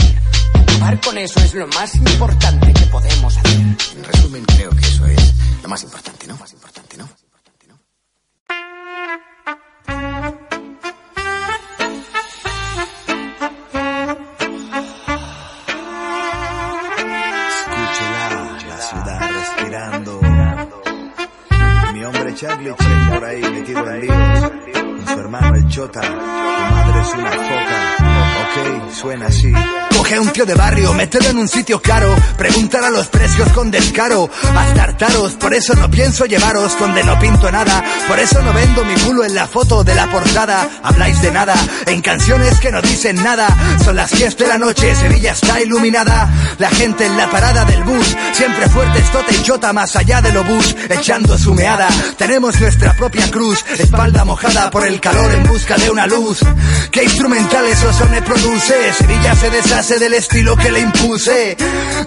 Acabar con eso es lo más importante que podemos hacer. En resumen, creo que eso es lo más importante, ¿no? Más importante, Charlie Che por ahí metido en líos. Y su hermano el Chota. Tu madre es una foca. Ok, suena así. Coge a un tío de barrio, mételo en un sitio caro, preguntar a los precios con descaro, hasta hartaros, por eso no pienso llevaros donde no pinto nada, por eso no vendo mi culo en la foto de la portada, habláis de nada, en canciones que no dicen nada, son las 10 de la noche, Sevilla está iluminada, la gente en la parada del bus, siempre fuerte, estote y chota más allá de lo bus, echando su meada, tenemos nuestra propia cruz, espalda mojada por el calor en busca de una luz, que instrumentales o son me produce, Sevilla se deshace del estilo que le impuse.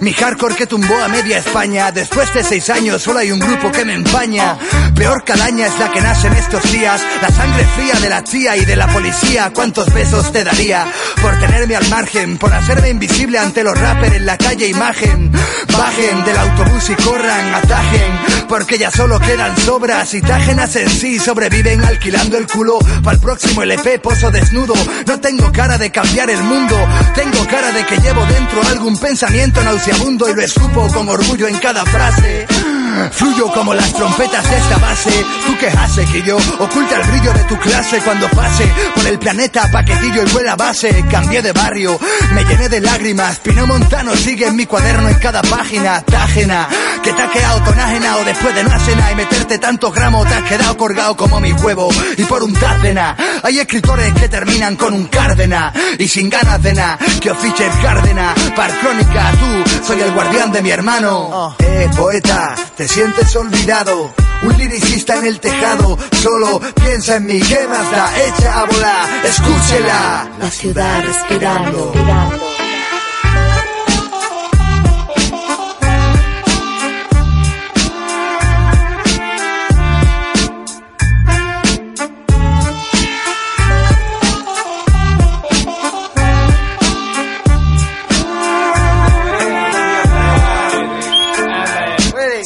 Mi hardcore que tumbó a media España. Después de seis años solo hay un grupo que me empaña. Peor calaña es la que nace en estos días. La sangre fría de la tía y de la policía. ¿Cuántos besos te daría por tenerme al margen? Por hacerme invisible ante los rappers en la calle imagen. Bajen del autobús y corran, atajen. Porque ya solo quedan sobras y tágenas en sí. Sobreviven alquilando el culo. Para el próximo LP pozo desnudo. No tengo cara de cambiar el mundo. Tengo cara de que llevo dentro algún pensamiento nauseabundo y lo escupo con orgullo en cada frase. Fluyo como las trompetas de esta base. Tú que haces que yo oculta el brillo de tu clase cuando pase por el planeta paquetillo y vuela base. Cambié de barrio, me llené de lágrimas. Pino Montano sigue en mi cuaderno en cada página. Tágena, que te ha quedado tonágena o después de una cena y meterte tantos gramos te has quedado colgado como mi huevo. Y por un tácena, hay escritores que terminan con un cárdena y sin ganas de nada. Que Fischer Cárdena, par crónica, tú, soy el guardián de mi hermano. Eh, poeta, te sientes olvidado. Un liricista en el tejado, solo piensa en mí, ¿qué más da? Echa a volar, escúchela. La ciudad respirando.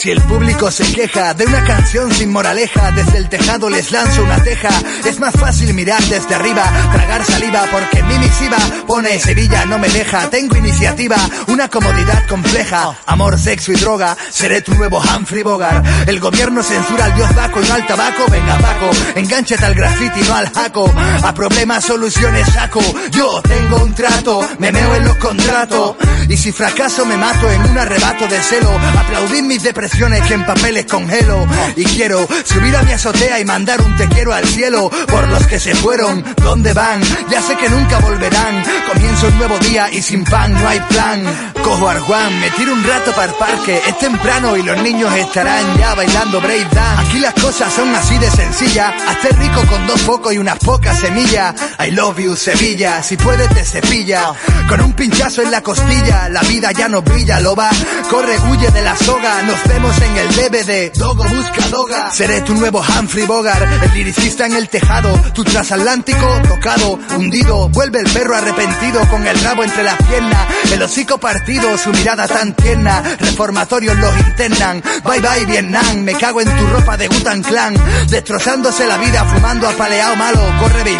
Si el público se queja de una canción sin moraleja, desde el tejado les lanzo una teja. Es más fácil mirar desde arriba, tragar saliva, porque mi misiva pone Sevilla no me deja. Tengo iniciativa, una comodidad compleja. Amor, sexo y droga, seré tu nuevo Humphrey Bogart. El gobierno censura al dios Baco y no al tabaco. Venga, Paco, enganchate al graffiti, no al jaco. A problemas, soluciones saco. Yo tengo un trato, me meo en los contratos. Y si fracaso, me mato en un arrebato de celo. Aplaudid mis depresiones que en papeles congelo. Y quiero subir a mi azotea y mandar un te quiero al cielo. Por los que se fueron, ¿dónde van? Ya sé que nunca volverán. Comienzo un nuevo día y sin pan no hay plan. Cojo al Juan, me tiro un rato para el parque. Es temprano y los niños estarán ya bailando break dance. Aquí las cosas son así de sencillas. Hazte rico con dos focos y unas pocas semillas. I love you, Sevilla. Si puedes te cepilla. Con un pinchazo en la costilla, la vida ya no brilla, loba. Corre, huye de la soga. Nos vemos en el DVD. Dogo busca doga. Seré tu nuevo Humphrey Bogart. El liricista en el tejado. Tu transatlántico tocado, hundido. Vuelve el perro arrepentido con el rabo entre las piernas. El hocico partido, su mirada tan tierna. Reformatorios los internan. Bye bye Vietnam. Me cago en tu ropa de Gutan Clan. Destrozándose la vida, fumando apaleado malo. Corre baby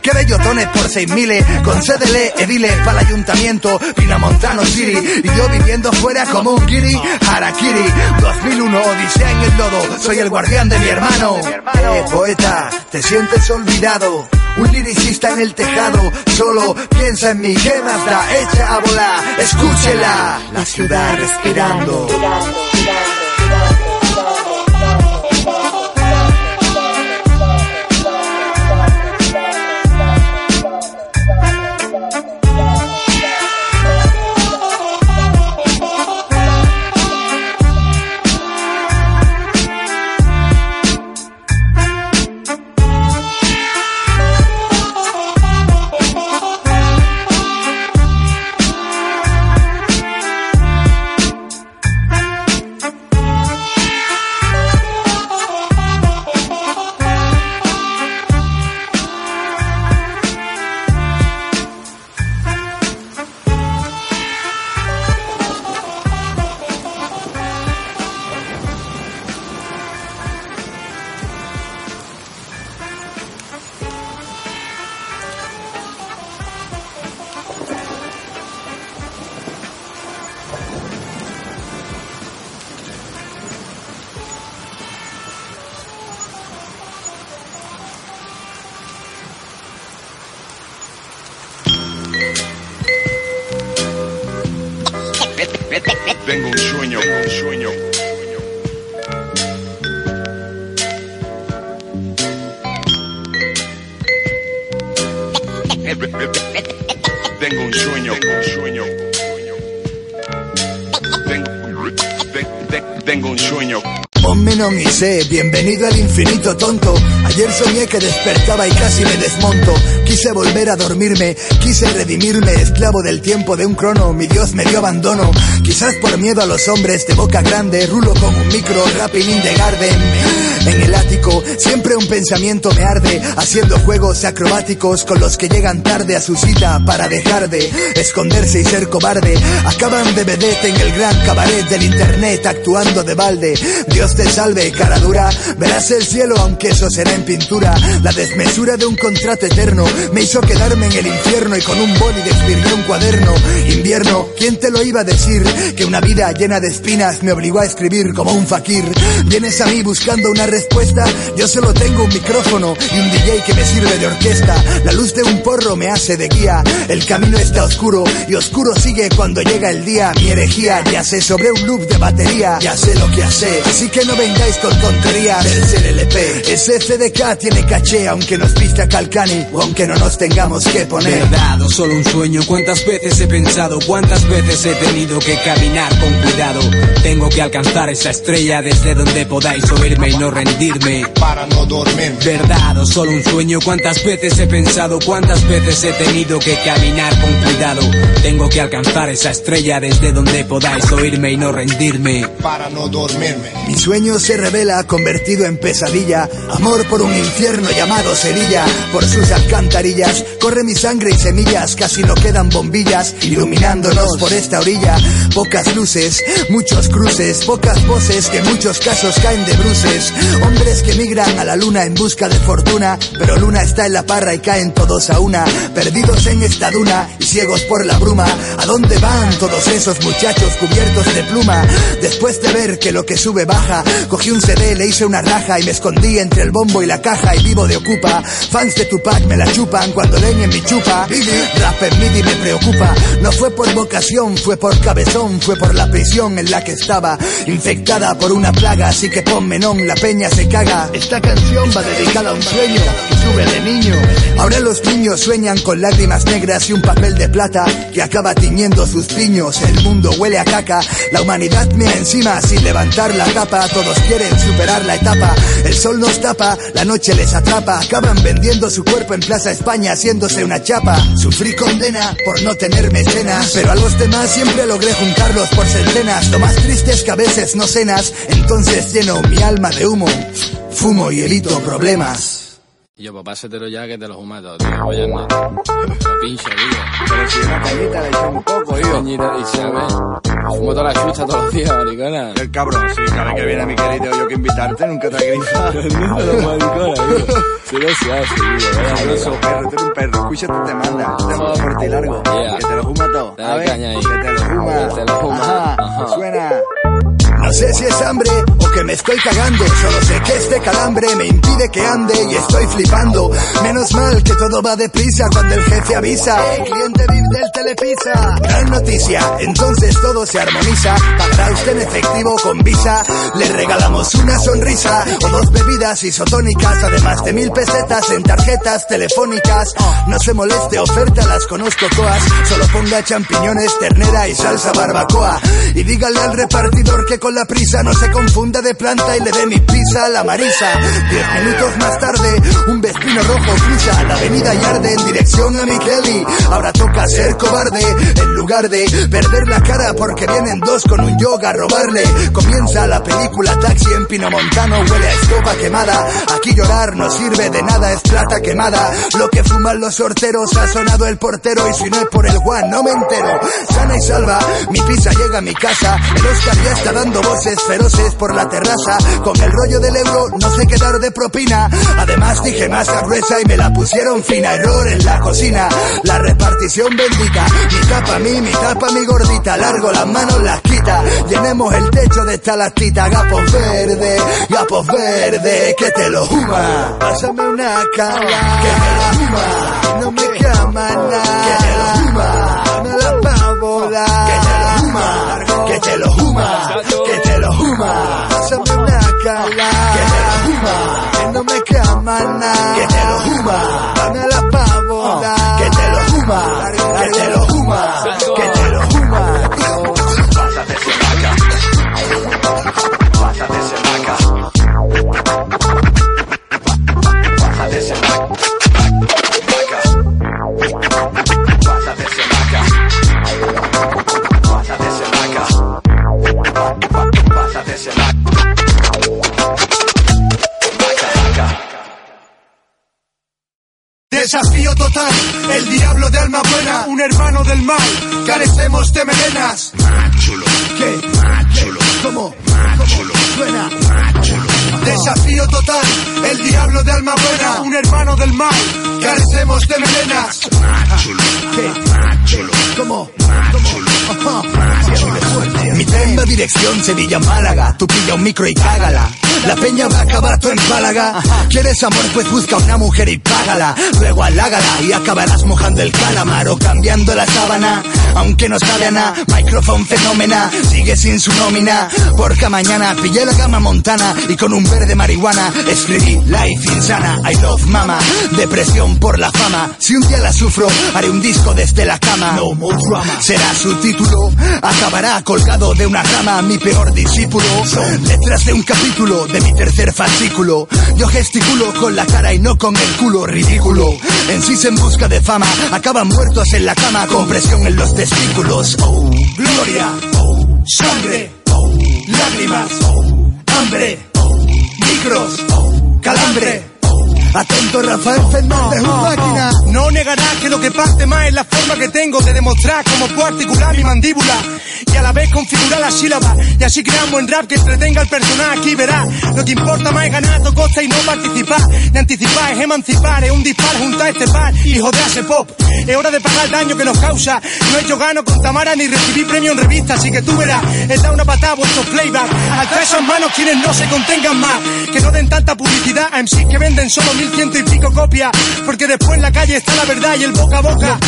que bellotones por seis miles. Concédele ediles para el ayuntamiento. Pinamontano City. Y yo viviendo fuera como un kiri. Harakiri. 2001, Odisea en el lodo. Soy el guardián de mi hermano. Eh, poeta, te sientes olvidado. Un liricista en el tejado, solo piensa en mi ¿qué más da? Echa a volar, escúchela. La ciudad respirando. Tengo un sueño, un sueño. Tengo, te- tengo un sueño. Ponme non y sé, bienvenido al infinito tonto. Ayer soñé que despertaba y casi me desmonto. Quise volver a dormirme, quise redimirme, esclavo del tiempo de un crono. Mi Dios me dio abandono. Quizás por miedo a los hombres de boca grande, rulo con un micro, rapping in the garden. En el ático, siempre un pensamiento me arde, haciendo juegos acrobáticos con los que llegan tarde a su cita para dejar de esconderse y ser cobarde. Acaban de vedette en el gran cabaret del internet actuando de balde. Dios te salve, cara dura, verás el cielo aunque eso será en pintura. La desmesura de un contrato eterno me hizo quedarme en el infierno y con un boli escribí un cuaderno. Invierno, ¿quién te lo iba a decir? Que una vida llena de espinas me obligó a escribir como un fakir. Vienes a mí buscando una respuesta, yo solo tengo un micrófono y un DJ que me sirve de orquesta. La luz de un porro me hace de guía, el camino está oscuro y oscuro sigue cuando llega el día. Mi herejía ya sé sobre un loop de batería, ya sé lo que hace, así que no vengáis con tonterías. Tercer LP, ese CDK tiene caché, aunque nos pista Calcani o aunque no nos tengamos que poner. Verdad o solo un sueño, cuántas veces he pensado, cuántas veces he tenido que caminar con cuidado. Tengo que alcanzar esa estrella desde donde podáis oírme y no rendirme. Para no dormir. Verdad o solo un sueño, cuántas veces he pensado, cuántas veces he tenido que caminar con cuidado. Tengo que alcanzar esa estrella desde donde podáis oírme y no rendirme. Para no dormirme. Mi sueño se revela convertido en pesadilla. Amor por un infierno llamado Sevilla. Por sus alcantarillas corre mi sangre y semillas. Casi no quedan bombillas iluminándonos por esta orilla. Pocas luces, muchos cruces, pocas voces que en muchos casos caen de bruces. Hombres que migran a la luna en busca de fortuna. Pero luna está en la parra y caen todos a una. Perdidos en esta duna y ciegos por la bruma. ¿A dónde van todos esos muchachos cubiertos de pluma? Después de ver que lo que sube baja, Cogí un CD, le hice una raja y me escondí entre el bombo y la caja y vivo de ocupa. Fans de Tupac me la chupan cuando leen en mi chupa. Rap en MIDI me preocupa. No fue por vocación, fue por cabezón, fue por la prisión en la que estaba. Infectada por una plaga, así que ponme non, la peña se caga. Esta canción va dedicada a un sueño tuve de niño. Ahora los niños sueñan con lágrimas negras y un papel de plata que acaba tiñendo sus piños. El mundo huele a caca, la humanidad me encima sin levantar la capa. Todos quieren superar la etapa. El sol nos tapa, la noche les atrapa. Acaban vendiendo su cuerpo en Plaza España haciéndose una chapa. Sufrí condena por no tener mecenas, pero a los demás siempre logré juntarlos por centenas. Lo más triste es que a veces no cenas, entonces lleno mi alma de humo. Fumo y evito problemas. Yo, papá, pásatelo ya que te lo fumas todo, tío. Oye, no. Lo pincho, tío. Pero si una cañita le eché un poco, tío. Cañita, y se me... Fumo toda la chucha todos los días, maricona. El cabrón, sí, cada vez que viene mi querido yo que invitarte, nunca te grifa. los maricona, tío. Si no se hace, tío. No sos perro, tú eres un perro. Escucha, tú te manda. Te mando por ti largo. Que te lo fuma todo. Dale A ver, que te lo fuma. Que te lo fuma. Ajá, Ajá. suena. No sé si es hambre o que me estoy cagando, solo sé que este calambre me impide que ande y estoy flipando. Menos mal que todo va deprisa cuando el jefe avisa. "Eh, cliente VIP del Telepisa. Gran noticia, entonces todo se armoniza. Pagará usted en efectivo con visa. Le regalamos una sonrisa o dos bebidas isotónicas, además de mil pesetas en tarjetas telefónicas. No se moleste, oferta las conozco todas. Solo ponga champiñones, ternera y salsa barbacoa. Y dígale al repartidor que con la prisa no se confunda de planta y le dé mi pizza a la Marisa. Diez minutos más tarde, un vespino rojo cruza la avenida y arde en dirección a Micheli. Ahora toca ser cobarde en lugar de perder la cara porque vienen dos con un yoga a robarle. Comienza la película Taxi en Pinomontano, huele a estopa quemada. Aquí llorar no sirve de nada, es plata quemada. Lo que fuman los sorteros ha sonado el portero y si no es por el Juan no me entero. Sana y salva, mi pizza llega a mi casa. El Oscar ya está dando voces feroces por la terraza. Con el rollo del euro no sé qué dar de propina. Además dije masa gruesa y me la pusieron fina. Error en la cocina, la repartición bendita. Mitad pa' mí, mitad pa' mi gordita. Largo las manos, las quita. Llenemos el techo de esta lastita. Gapos verde, gapos verde, que te lo juma. Pásame una cala, que me lo juma. No me cama nada, que te lo juma. Dame la pavola, que te lo juma. Que te lo juma, Que te lo juma. Que no me cama nada, que te lo juma. Dame la pavola, que te lo juma. El diablo de alma buena, un hermano del mal, carecemos de melenas. Machulo, ¿Qué? machulo, ¿Cómo? machulo, Suena. machulo. Desafío total, el diablo de alma buena, un hermano del mal, carecemos de melenas. Machulo, machulo, ¿Cómo? machulo. Mi tren va dirección Sevilla-Málaga. Tú pilla un micro y cágala. La peña va a acabar tu empálaga. ¿Quieres amor? Pues busca una mujer y págala. Luego halágala y acabarás mojando el calamar o cambiando la sábana. Aunque no sabe a nada, micrófono fenómena. Sigue sin su nómina. Porque mañana pillé la gama montana y con un verde marihuana escribí Life Insana. I love mama. Depresión por la fama. Si un día la sufro, haré un disco desde la cama. No more drama. Será su título. Acabará colgado de una rama mi peor discípulo. Detrás de un capítulo de mi tercer fascículo. Yo gesticulo con la cara y no con el culo ridículo. En sí en busca de fama. Acaban muertos en la cama con presión en los testículos. Oh, gloria. Oh, sangre. Oh, lágrimas. Hambre. Micros. Calambre. Atento Rafael Fernández, un máquina. No negarás que lo que parte más es la forma que tengo de demostrar cómo puedo articular mi mandíbula y a la vez configurar las sílabas. Y así creamos buen rap que entretenga al personal. Aquí verás, lo que importa más es ganar tu costa y no participar. Ni anticipar, es emancipar, es un dispar junto a este par y joderse pop. Es hora de pagar el daño que nos causa. No he hecho gano con Tamara ni recibí premio en revista, así que tú verás, he dado una patada a vuestros playback. Alza esas manos quienes no se contengan más. Que no den tanta publicidad a MCs que venden solo mil ciento y pico copias. Porque después en la calle está la verdad y el boca a boca.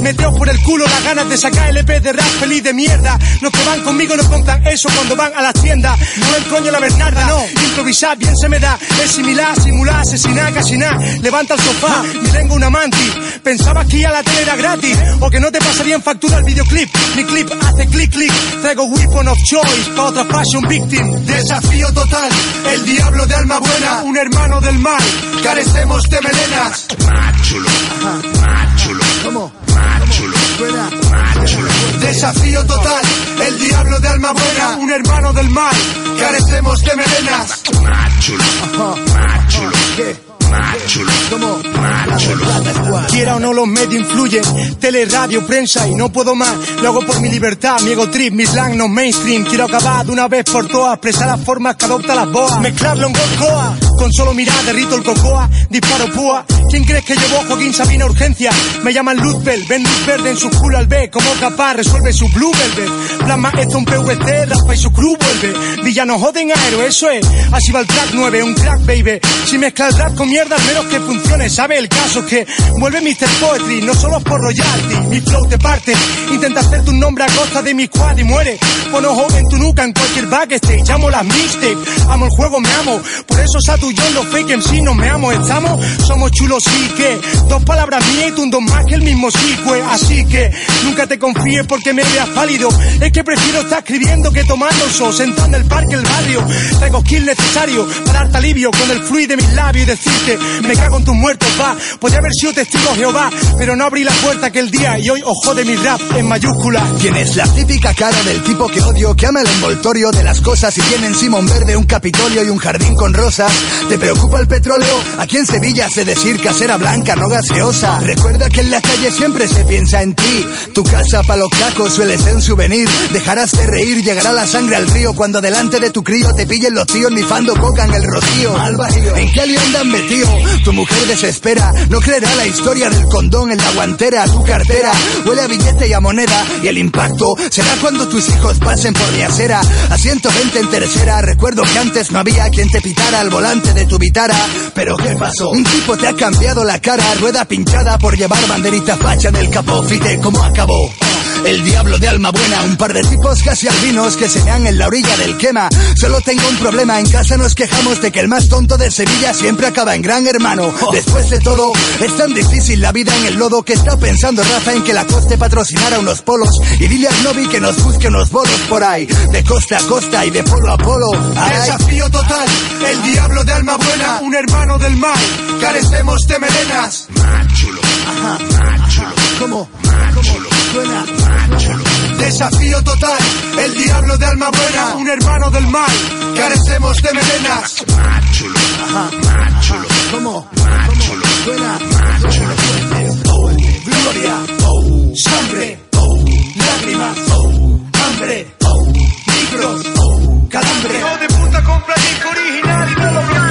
Meteos por el culo las ganas de sacar LP de rap feliz de mierda. Los que van conmigo no compran eso cuando van a las tiendas. No el coño la Bernarda, no. Improvisar bien se me da. Es similar, simular, asesinar, casi. Levanta el sofá y tengo una manti. Pensabas que ir a la tele era gratis. O que no te pasaría en factura el videoclip. Mi clip hace clic clic. Traigo weapon of choice pa' otra fashion victim. Desafío total, el diablo de alma buena, Un hermano del mal. carecemos de melenas. Machulo, machulo, ¿Cómo? machulo, machulo. Desafío total, el diablo de alma buena, Un hermano del mal. carecemos de melenas. Machulo, machulo, ¿Qué? Quiera o no los medios influyen, tele, radio, prensa y no puedo más. Lo hago por mi libertad, mi ego trip, mi slang no mainstream. Quiero acabar de una vez por todas, expresar las formas que adopta las boas. Mezclarlo en Gorkoa, con solo mirar derrito el cocoa, disparo púa. ¿Quién crees que llevó Joaquín Sabina urgencia? Me llaman Luzbel, ven luz verde en su culo al B, como capaz resuelve su blue velvet. Plasma esto un PVC, raspa y su crew vuelve. Villanos joden a héroe, eso es. Así va el track 9, un crack baby. Si mezcla el rap con mierda, al menos que funcione, ¿sabe? El caso que vuelve Mr. Poetry, no solo por royalty. Mi flow te parte, intenta hacer tu nombre a costa de mi squad y muere. Pon ojo en tu nuca en cualquier backstage, llamo las mixtape. Amo el juego, me amo. Por eso yo los fake MC no me amo, estamos, somos chulos sí que. Dos palabras mías y tú un dos más que el mismo sí, pues. Así que nunca te confíes porque me veas pálido. Es que prefiero estar escribiendo que tomando so, sentado en el parque, el barrio. Traigo skill necesario para darte alivio con el fluid de mis labios y decirte, me cago en tus muertos, va. Podría haber sido testigo Jehová, pero no abrí la puerta aquel día y hoy ojo de mi rap en mayúscula. Tienes la típica cara del tipo que odio, que ama el envoltorio de las cosas y tiene en Simón Verde un Capitolio y un jardín con rosas. ¿Te preocupa el petróleo? Aquí en Sevilla se decir casera blanca, no gaseosa. Recuerda que en la calle siempre se piensa en ti. Tu casa pa' los cacos suele ser un souvenir. Dejarás de reír, llegará la sangre al río cuando delante de tu crío te pillen los tíos nifando coca en el rocío. Al barrio, ¿en qué lío andan Tu mujer desespera, no creerá la historia del condón en la guantera, tu cartera. Huele a billete y a moneda y el impacto será cuando tus hijos pasen por mi acera. A 120 en tercera, recuerdo que antes no había quien te pitara al volante de tu vitara. Pero ¿qué pasó? Un tipo te ha cambiado la cara, rueda pinchada por llevar banderita facha en el capó. Fíjate cómo acabó. El diablo de alma buena, un par de tipos casi albinos que se vean en la orilla del quema. Solo tengo un problema, en casa nos quejamos de que el más tonto de Sevilla siempre acaba en gran hermano. Después de todo, es tan difícil la vida en el lodo que está pensando Rafa en que la coste patrocinara unos polos. Y dile al Novi que nos busque unos bolos por ahí, de costa a costa y de polo a polo. Ay. Desafío total, el diablo de alma buena, un hermano del mal, carecemos de melenas. Machulo, machulo, ¿Cómo? machulo, Suena. Desafío total, el diablo de alma buena, un hermano del mal, carecemos de melenas. Máchulo, máchulo, ¿cómo? Máchulo, suena, máchulo, oh, gloria, oh, sangre, oh, lágrimas, oh, hambre, oh, micros, oh, calambre. de puta compra disco original y no lo